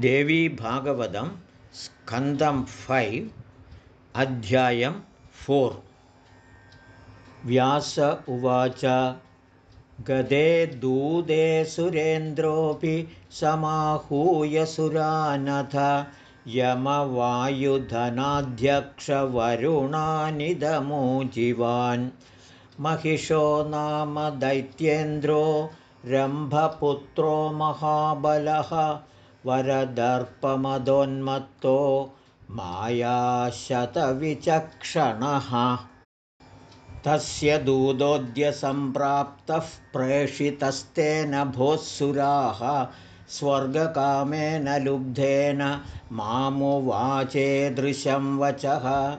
देवीभागवतं स्कन्दं फैव् अध्यायं फोर्। व्यास उवाच गदे दूदे सुरेन्द्रोऽपि समाहूयसुरानथ यमवायुधनाध्यक्षवरुणानिदमूजिवान्। महिषो नाम दैत्येन्द्रो रम्भपुत्रो महाबलः वरदर्पमदोन्मत्तो मायाशतविचक्षणः। तस्य दूतोऽद्यसम्प्राप्तः प्रेषितस्तेन भोःसुराः स्वर्गकामेन लुब्धेन मामुवाचेदृशं वचः।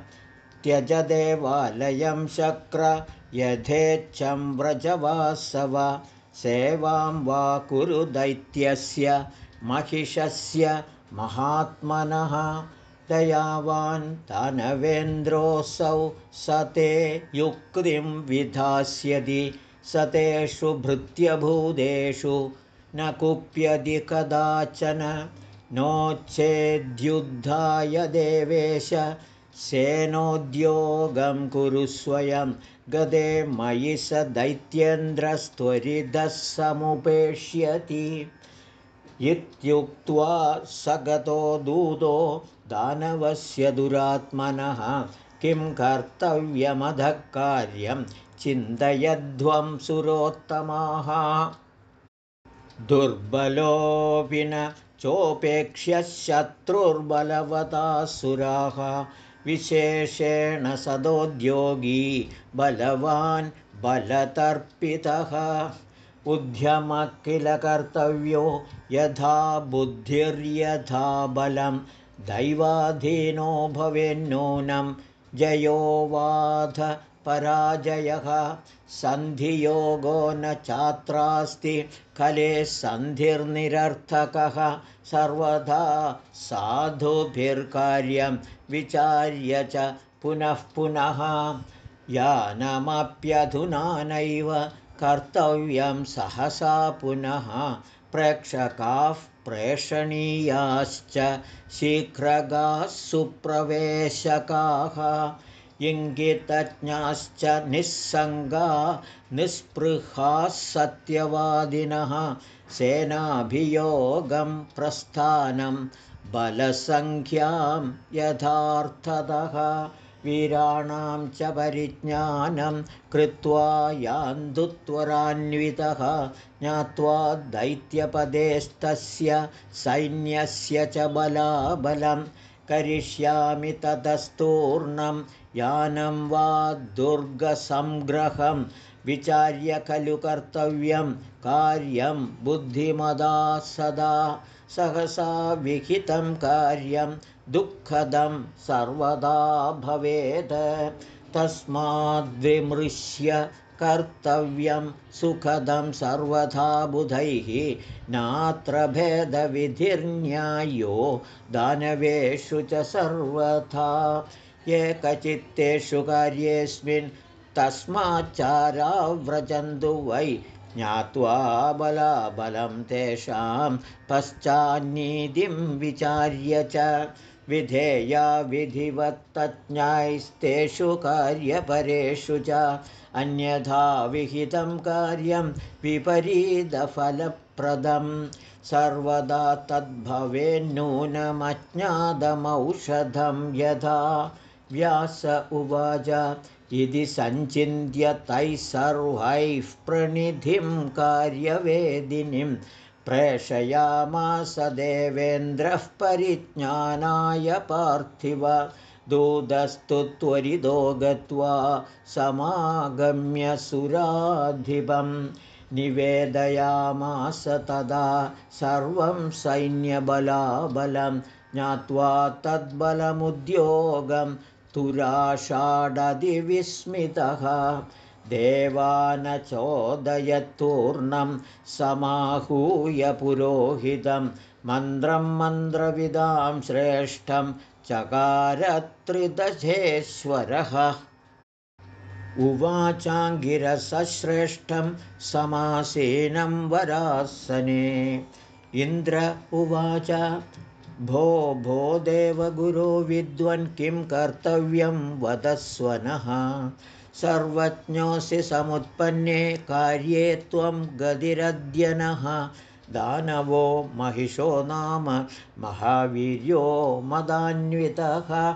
त्यज देवालयं शक्र यथेच्छं व्रजवासव। सेवां वा कुरु दैत्यस्य महिषस्य महात्मनः दयावान् तनवेन्द्रोऽसौ स ते युक्तिं विधास्यति स तेषु भृत्यभूतेषु न कुप्यदि कदाचन। नोच्छेद्युद्धाय देवेश सेनोद्योगं कुरु स्वयं। गदे मयि स दैत्येन्द्रस्त्वरितः समुपेष्यति इत्युक्त्वा स गतो दूतो दानवस्य दुरात्मनः किं कर्तव्यमधः कार्यं चिन्तयध्वं सुरोत्तमाः दुर्बलोऽपि न चोपेक्ष्य शत्रुर्बलवतासुराः विशेषेण सदोद्योगी बलवान् बलतर्पितः उद्यमः किल कर्तव्यो यथा बुद्धिर्यथा बलं। दैवाधीनो भवेन्नूनं। जयो वाध पराजयः। सन्धियोगो न चात्रास्ति। कले सन्धिर्निरर्थकः। सर्वदा साधुभिर्कार्यं विचार्य च पुनः पुनः। यानमप्यधुना नैव कर्तव्यं सहसा पुनः प्रेक्षकाः प्रेषणीयाश्च शीघ्रगाः सुप्रवेशकाः। इङ्गितज्ञाश्च निःसङ्गा निःस्पृहाः सत्यवादिनः। सेनाभियोगं प्रस्थानं बलसङ्ख्यां यथार्थतः वीराणां च परिज्ञानं कृत्वा यान्दुत्वरान्वितः ज्ञात्वा दैत्यपदेस्तस्य सैन्यस्य च बलाबलं करिष्यामि ततस्तूर्णं यानं वा दुर्गसंग्रहं विचार्य खलु कर्तव्यं कार्यं बुद्धिमदा सदा। सहसा विहितं कार्यं दुःखदं सर्वदा भवेत् तस्माद्विमृश्य कर्तव्यं सुखदं सर्वथा बुधैः। नात्र भेदविधिर्न्यायो दानवेषु च सर्वथा। एकचित्तेषु कार्येऽस्मिन् तस्माच्चारा व्रजन्तु वै ज्ञात्वा बलाबलं तेषां पश्चान्नीतिं विचार्य च विधेया विधिवत्तज्ञायस्तेषु कार्यपरेषु च अन्यथा विहितं कार्यं विपरीतफलप्रदं। सर्वदा तद्भवेन्नूनमज्ञातमौषधं यथा व्यास उवाच इति सञ्चिन्त्य तैः सर्वैः प्रणिधिं कार्यवेदिनीं प्रेषयामास देवेन्द्रः परिज्ञानाय पार्थिव। दूतस्तु त्वरितो गत्वा समागम्यसुराधिपं निवेदयामास तदा सर्वं सैन्यबलाबलं ज्ञात्वा तद्बलमुद्योगं तुराषाडधिविस्मितः देवानचोदयत्तूर्णं समाहूय पुरोहितं मन्त्रं मन्त्रविदां श्रेष्ठं चकारत्रिदशेश्वरः। उवाचाङ्गिरसश्रेष्ठं समासीनं वरासने। इन्द्र उवाच भो भो देवगुरो विद्वन् किं कर्तव्यं वदस्व नः सर्वज्ञोऽसि समुत्पन्ने कार्ये त्वं गतिरद्यनः। दानवो महिषो नाम महावीर्यो मदान्वितः।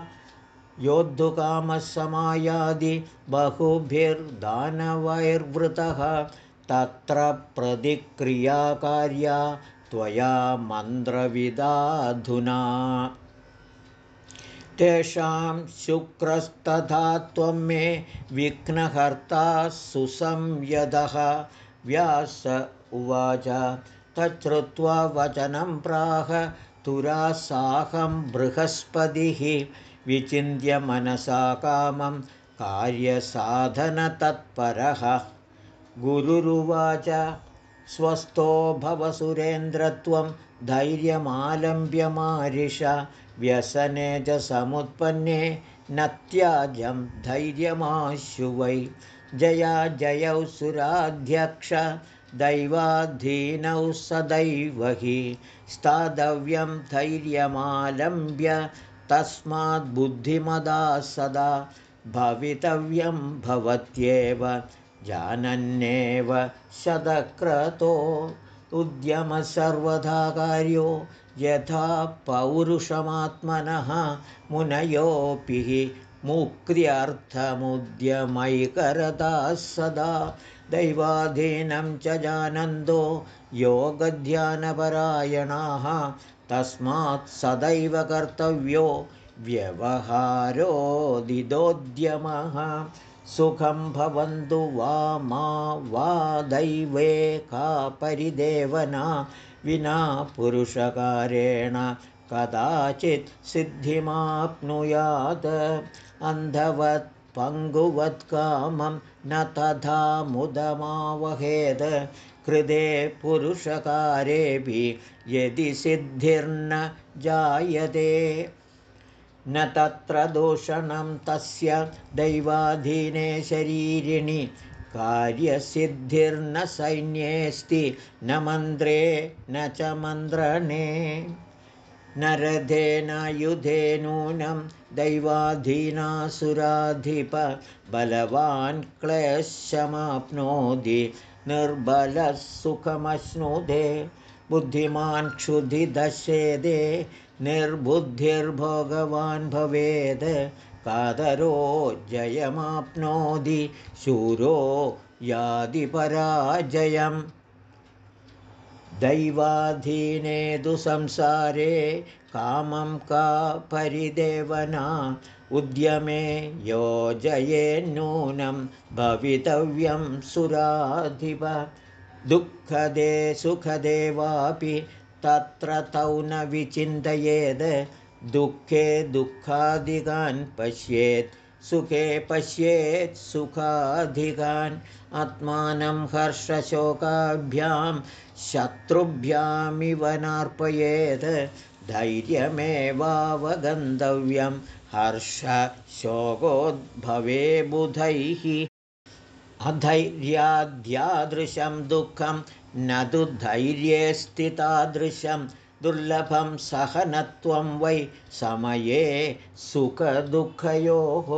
योद्धुकामः समायादि बहुभिर्दानवैर्वृतः। तत्र प्रतिक्रियाकार्या त्वया मन्त्रविदाधुना। तेषां शुक्रस्तथा त्वं मे विघ्नहर्ता सुसंयदः। व्यास उवाच तच्छ्रुत्वा वचनं प्राह तुरासाहं बृहस्पतिः। विचिन्त्य मनसा कामं कार्यसाधनतत्परः। गुरुरुवाच स्वस्थो भवसुरेन्द्रत्वं धैर्यमालम्ब्यमारिष व्यसने च समुत्पन्ने न त्याजं धैर्यमाशु वै जया जयौ सुराध्यक्ष दैवाधीनौ सदैव हि। स्थातव्यं धैर्यमालम्ब्य तस्माद्बुद्धिमदा सदा भवितव्यं भवत्येव जानन्नेव शतक्रतो उद्यमः सर्वथा कार्यो यथा पौरुषमात्मनः मुनयोऽपि मुक्त्यर्थमुद्यमैकरताः सदा दैवाधीनं च जानन्दो योगध्यानपरायणाः तस्मात् सदैव कर्तव्यो व्यवहारोदिदोद्यमः सुखं भवन्तु वा मा वा दैवे का परिदेवना विना पुरुषकारेण कदाचित् सिद्धिमाप्नुयात्। अन्धवत् पङ्गुवत्कामं न तथा मुदमावहेद। कृते पुरुषकारेऽपि यदि सिद्धिर्न जायते न तत्र दूषणं तस्य दैवाधीने शरीरिणि कार्यसिद्धिर्न सैन्येऽस्ति न मन्त्रे न च मन्त्रणे। न रथेन युधे नूनं दैवाधीनासुराधिप बलवान् क्लेशमाप्नोति निर्बलः सुखमश्नुदे बुद्धिमान् क्षुधिदशेदे निर्बुद्धिर्भगवान् भवेद् कादरो जयमाप्नोति शूरो यादिपराजयम्। दैवाधीने दु संसारे कामं का परिदेवना उद्यमे योजयेन्नूनं भवितव्यं सुराधिप दुःखदे सुखदे वापि तत्र तौ न विचिन्तयेद्। दुःखे दुःखादिकान् पश्येत् सुखे पश्येत् सुखाधिकान् आत्मानं हर्षशोकाभ्यां शत्रुभ्यामिव नार्पयेत्। धैर्यमेवावगन्तव्यं हर्षशोकोद्भवे बुधैः अधैर्याद्यादृशं दुःखं न तु धैर्ये स्थितादृशं। दुर्लभं सहनत्वं वै समये सुखदुःखयोः।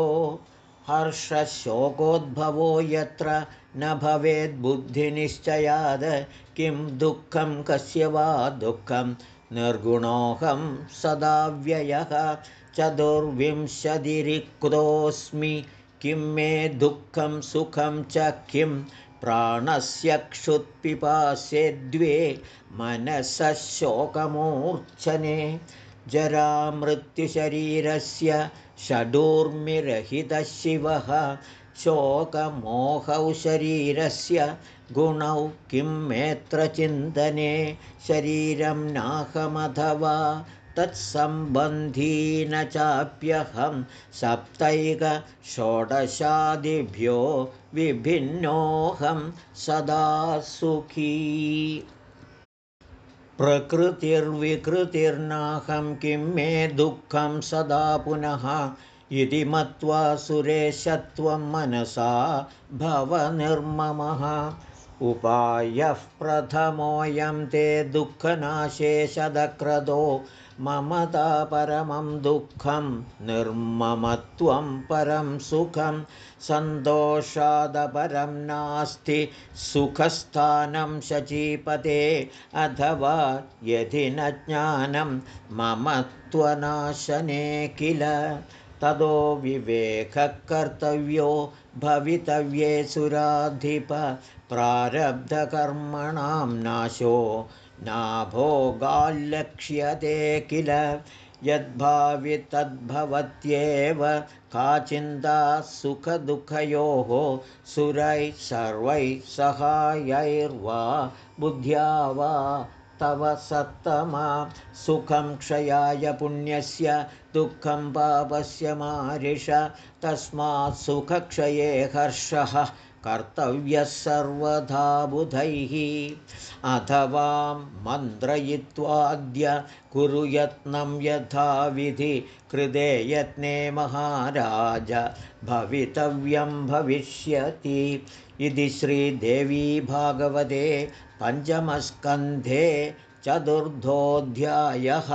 हर्षशोकोद्भवो यत्र न भवेद्बुद्धिनिश्चयात् किं दुःखं कस्य वा दुःखं। निर्गुणोऽहं सदाव्ययः चतुर्विंशतिरिक्तोऽस्मि किं मे दुःखं सुखं च किं? प्राणस्य क्षुत्पिपास्ये द्वे मनसः शोकमूर्च्छने। जरामृत्युशरीरस्य षडूर्मिरहितः शिवः शोकमोहौ शरीरस्य गुणौ किं मेऽत्र चिन्तने शरीरं नाहमथवा तत्सम्बन्धी न चाप्यहं सप्तैकषोडशादिभ्यो विभिन्नोऽहं सदा सुखी। प्रकृतिर्विकृतिर्नाहं किं मे दुःखं सदा पुनः इति मत्वा सुरेशत्वं मनसा भवनिर्ममः उपायः प्रथमोऽयं ते दुःखनाशे शतक्रदो ममता परमं दुःखं निर्ममत्वं परं सुखं सन्तोषादपरं नास्ति सुखस्थानं शचीपते अथवा यदि न ज्ञानं मम त्वनाशने किल? ततो विवेककर्तव्यो भवितव्ये सुराधिप प्रारब्धकर्मणां नाशो नाभोगाल्लक्ष्यते किल? यद्भावि तद्भवत्येव का चिन्ता सुखदुःखयोः सुरैः सर्वैः सहायैर्वा बुद्ध्या वा? तव सत्तमा सुखं क्षयाय पुण्यस्य दुःखं पापस्य मारिष तस्मात् सुखक्षये हर्षः कर्तव्यः सर्वधा बुधैः अथवा मन्त्रयित्वाद्य कुरु यत्नं यथाविधि कृते यत्ने महाराज भवितव्यं भविष्यति। इति श्रीदेवी भागवते पञ्चमस्कन्धे चतुर्थोऽध्यायः